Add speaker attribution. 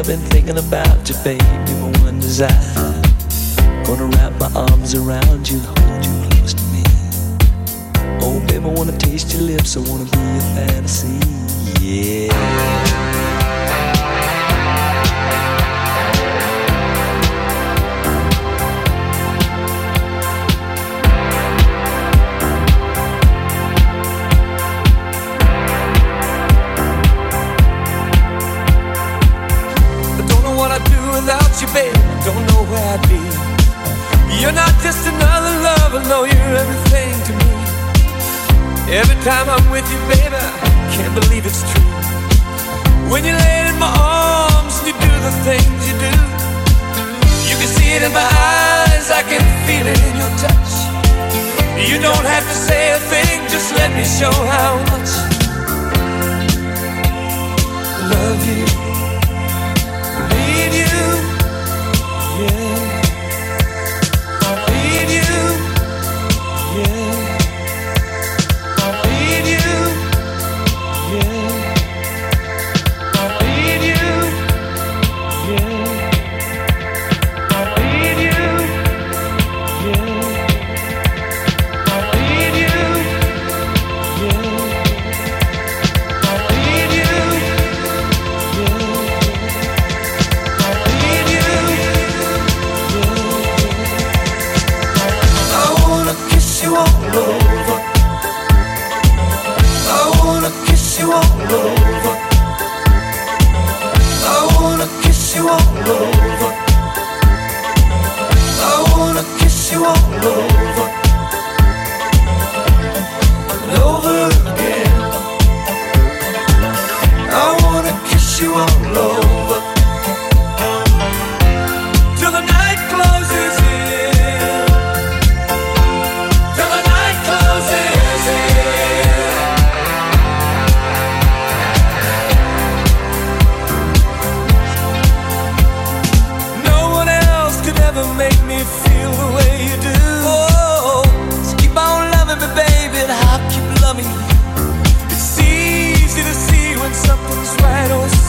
Speaker 1: I've been thinking about you, baby, my one desire. Gonna wrap my arms around you and hold you close to me. Oh, baby, I wanna taste your lips, I wanna be your fantasy, yeah.
Speaker 2: You, babe, don't know where I'd be. You're not just another lover, no, you're everything to me. Every time I'm with you, baby, I can't believe it's true. When you lay in my arms and you do the things you do, you can see it in my eyes, I can feel it in your touch. You don't have to say a thing, just let me show how much I love you, need you yeah.
Speaker 1: all over.